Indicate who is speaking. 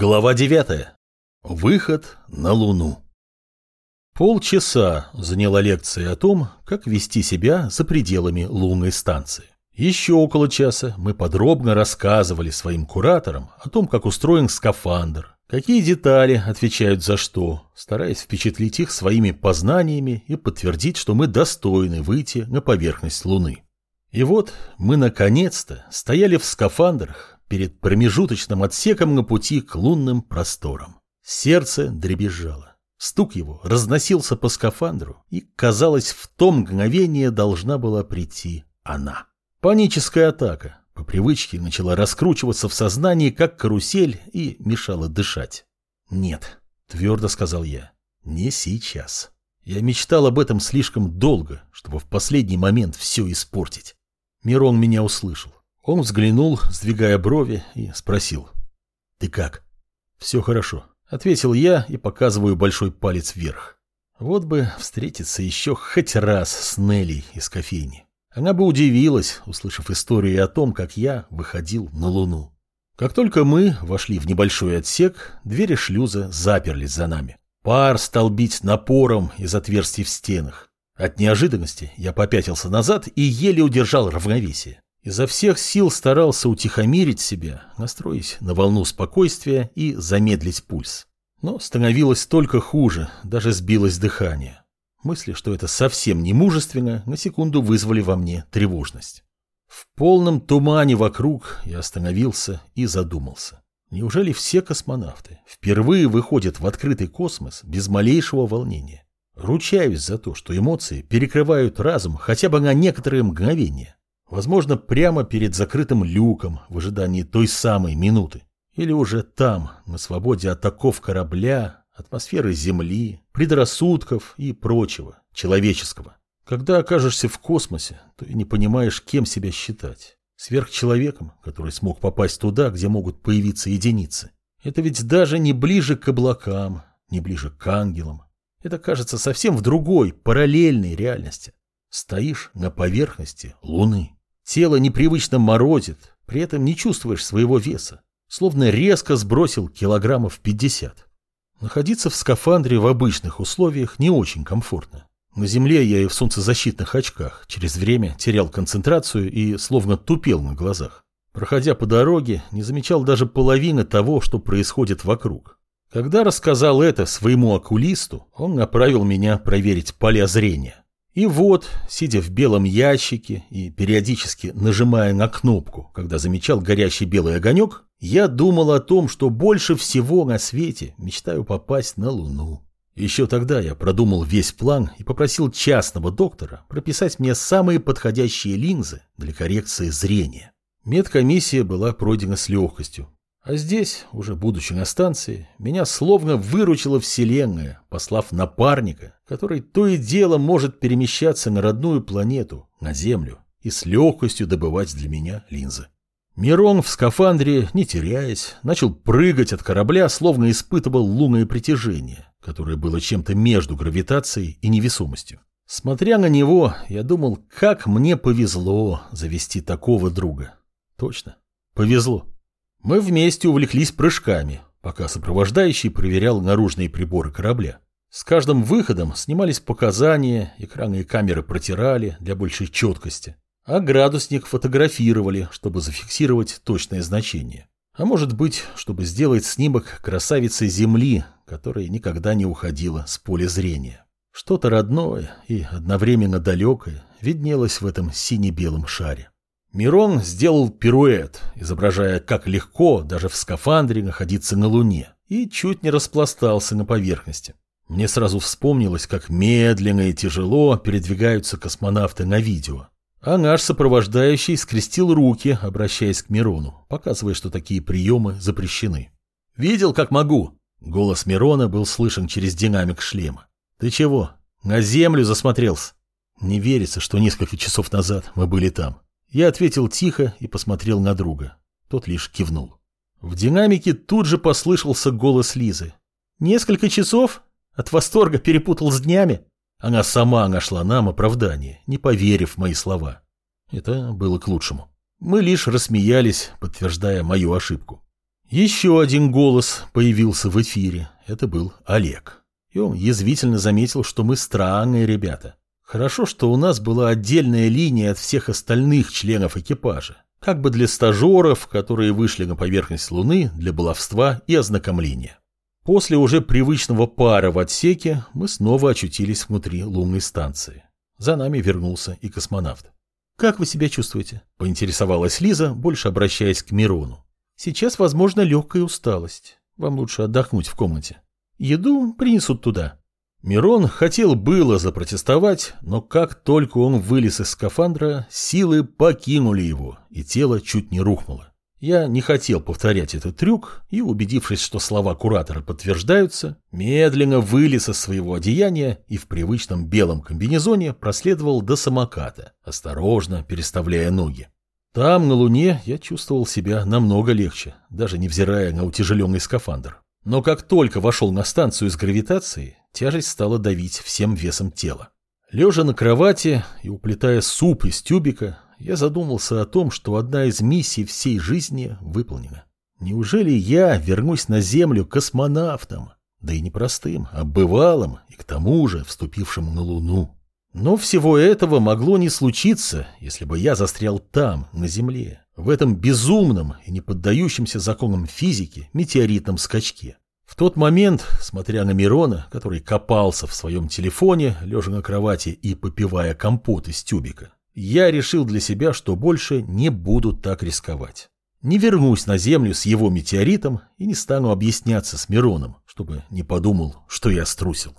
Speaker 1: Глава 9. Выход на Луну. Полчаса заняла лекция о том, как вести себя за пределами лунной станции. Еще около часа мы подробно рассказывали своим кураторам о том, как устроен скафандр, какие детали отвечают за что, стараясь впечатлить их своими познаниями и подтвердить, что мы достойны выйти на поверхность Луны. И вот мы наконец-то стояли в скафандрах, перед промежуточным отсеком на пути к лунным просторам. Сердце дребезжало. Стук его разносился по скафандру, и, казалось, в том мгновение должна была прийти она. Паническая атака по привычке начала раскручиваться в сознании, как карусель, и мешала дышать. «Нет», — твердо сказал я, — «не сейчас». Я мечтал об этом слишком долго, чтобы в последний момент все испортить. Мирон меня услышал. Он взглянул, сдвигая брови, и спросил. «Ты как?» «Все хорошо», — ответил я и показываю большой палец вверх. Вот бы встретиться еще хоть раз с Нелли из кофейни. Она бы удивилась, услышав историю о том, как я выходил на Луну. Как только мы вошли в небольшой отсек, двери шлюза заперлись за нами. Пар стал бить напором из отверстий в стенах. От неожиданности я попятился назад и еле удержал равновесие. Изо всех сил старался утихомирить себя, настроить на волну спокойствия и замедлить пульс. Но становилось только хуже, даже сбилось дыхание. Мысли, что это совсем не мужественно, на секунду вызвали во мне тревожность. В полном тумане вокруг я остановился и задумался. Неужели все космонавты впервые выходят в открытый космос без малейшего волнения? Ручаюсь за то, что эмоции перекрывают разум хотя бы на некоторые мгновения. Возможно, прямо перед закрытым люком в ожидании той самой минуты. Или уже там, на свободе от оков корабля, атмосферы Земли, предрассудков и прочего, человеческого. Когда окажешься в космосе, то и не понимаешь, кем себя считать. Сверхчеловеком, который смог попасть туда, где могут появиться единицы. Это ведь даже не ближе к облакам, не ближе к ангелам. Это кажется совсем в другой, параллельной реальности. Стоишь на поверхности Луны. Тело непривычно морозит, при этом не чувствуешь своего веса, словно резко сбросил килограммов 50. Находиться в скафандре в обычных условиях не очень комфортно. На земле я и в солнцезащитных очках через время терял концентрацию и словно тупел на глазах. Проходя по дороге, не замечал даже половины того, что происходит вокруг. Когда рассказал это своему окулисту, он направил меня проверить поля зрения. И вот, сидя в белом ящике и периодически нажимая на кнопку, когда замечал горящий белый огонек, я думал о том, что больше всего на свете мечтаю попасть на Луну. Еще тогда я продумал весь план и попросил частного доктора прописать мне самые подходящие линзы для коррекции зрения. Медкомиссия была пройдена с легкостью, а здесь, уже будучи на станции, меня словно выручила вселенная, послав напарника, который то и дело может перемещаться на родную планету, на Землю, и с легкостью добывать для меня линзы. Мирон в скафандре, не теряясь, начал прыгать от корабля, словно испытывал лунное притяжение, которое было чем-то между гравитацией и невесомостью. Смотря на него, я думал, как мне повезло завести такого друга. Точно, повезло. Мы вместе увлеклись прыжками, пока сопровождающий проверял наружные приборы корабля. С каждым выходом снимались показания, экраны и камеры протирали для большей четкости, а градусник фотографировали, чтобы зафиксировать точное значение. А может быть, чтобы сделать снимок красавицы Земли, которая никогда не уходила с поля зрения. Что-то родное и одновременно далекое виднелось в этом сине-белом шаре. Мирон сделал пируэт, изображая, как легко даже в скафандре находиться на Луне, и чуть не распластался на поверхности. Мне сразу вспомнилось, как медленно и тяжело передвигаются космонавты на видео. А наш сопровождающий скрестил руки, обращаясь к Мирону, показывая, что такие приемы запрещены. «Видел, как могу?» Голос Мирона был слышен через динамик шлема. «Ты чего? На землю засмотрелся?» Не верится, что несколько часов назад мы были там. Я ответил тихо и посмотрел на друга. Тот лишь кивнул. В динамике тут же послышался голос Лизы. «Несколько часов? От восторга перепутал с днями?» Она сама нашла нам оправдание, не поверив в мои слова. Это было к лучшему. Мы лишь рассмеялись, подтверждая мою ошибку. Еще один голос появился в эфире. Это был Олег. И он язвительно заметил, что мы странные ребята. Хорошо, что у нас была отдельная линия от всех остальных членов экипажа. Как бы для стажеров, которые вышли на поверхность Луны для баловства и ознакомления. После уже привычного пара в отсеке мы снова очутились внутри лунной станции. За нами вернулся и космонавт. «Как вы себя чувствуете?» – поинтересовалась Лиза, больше обращаясь к Мирону. «Сейчас, возможно, легкая усталость. Вам лучше отдохнуть в комнате. Еду принесут туда». Мирон хотел было запротестовать, но как только он вылез из скафандра, силы покинули его, и тело чуть не рухнуло. Я не хотел повторять этот трюк и, убедившись, что слова куратора подтверждаются, медленно вылез из своего одеяния и в привычном белом комбинезоне проследовал до самоката, осторожно переставляя ноги. Там, на Луне, я чувствовал себя намного легче, даже невзирая на утяжеленный скафандр. Но как только вошел на станцию с гравитацией, тяжесть стала давить всем весом тела. Лежа на кровати и уплетая суп из тюбика, я задумался о том, что одна из миссий всей жизни выполнена. Неужели я вернусь на Землю космонавтом? Да и не простым, а бывалым, и к тому же вступившим на Луну. Но всего этого могло не случиться, если бы я застрял там, на Земле, в этом безумном и не поддающемся законам физики метеоритном скачке. В тот момент, смотря на Мирона, который копался в своем телефоне, лежа на кровати и попивая компот из тюбика, я решил для себя, что больше не буду так рисковать. Не вернусь на Землю с его метеоритом и не стану объясняться с Мироном, чтобы не подумал, что я струсил.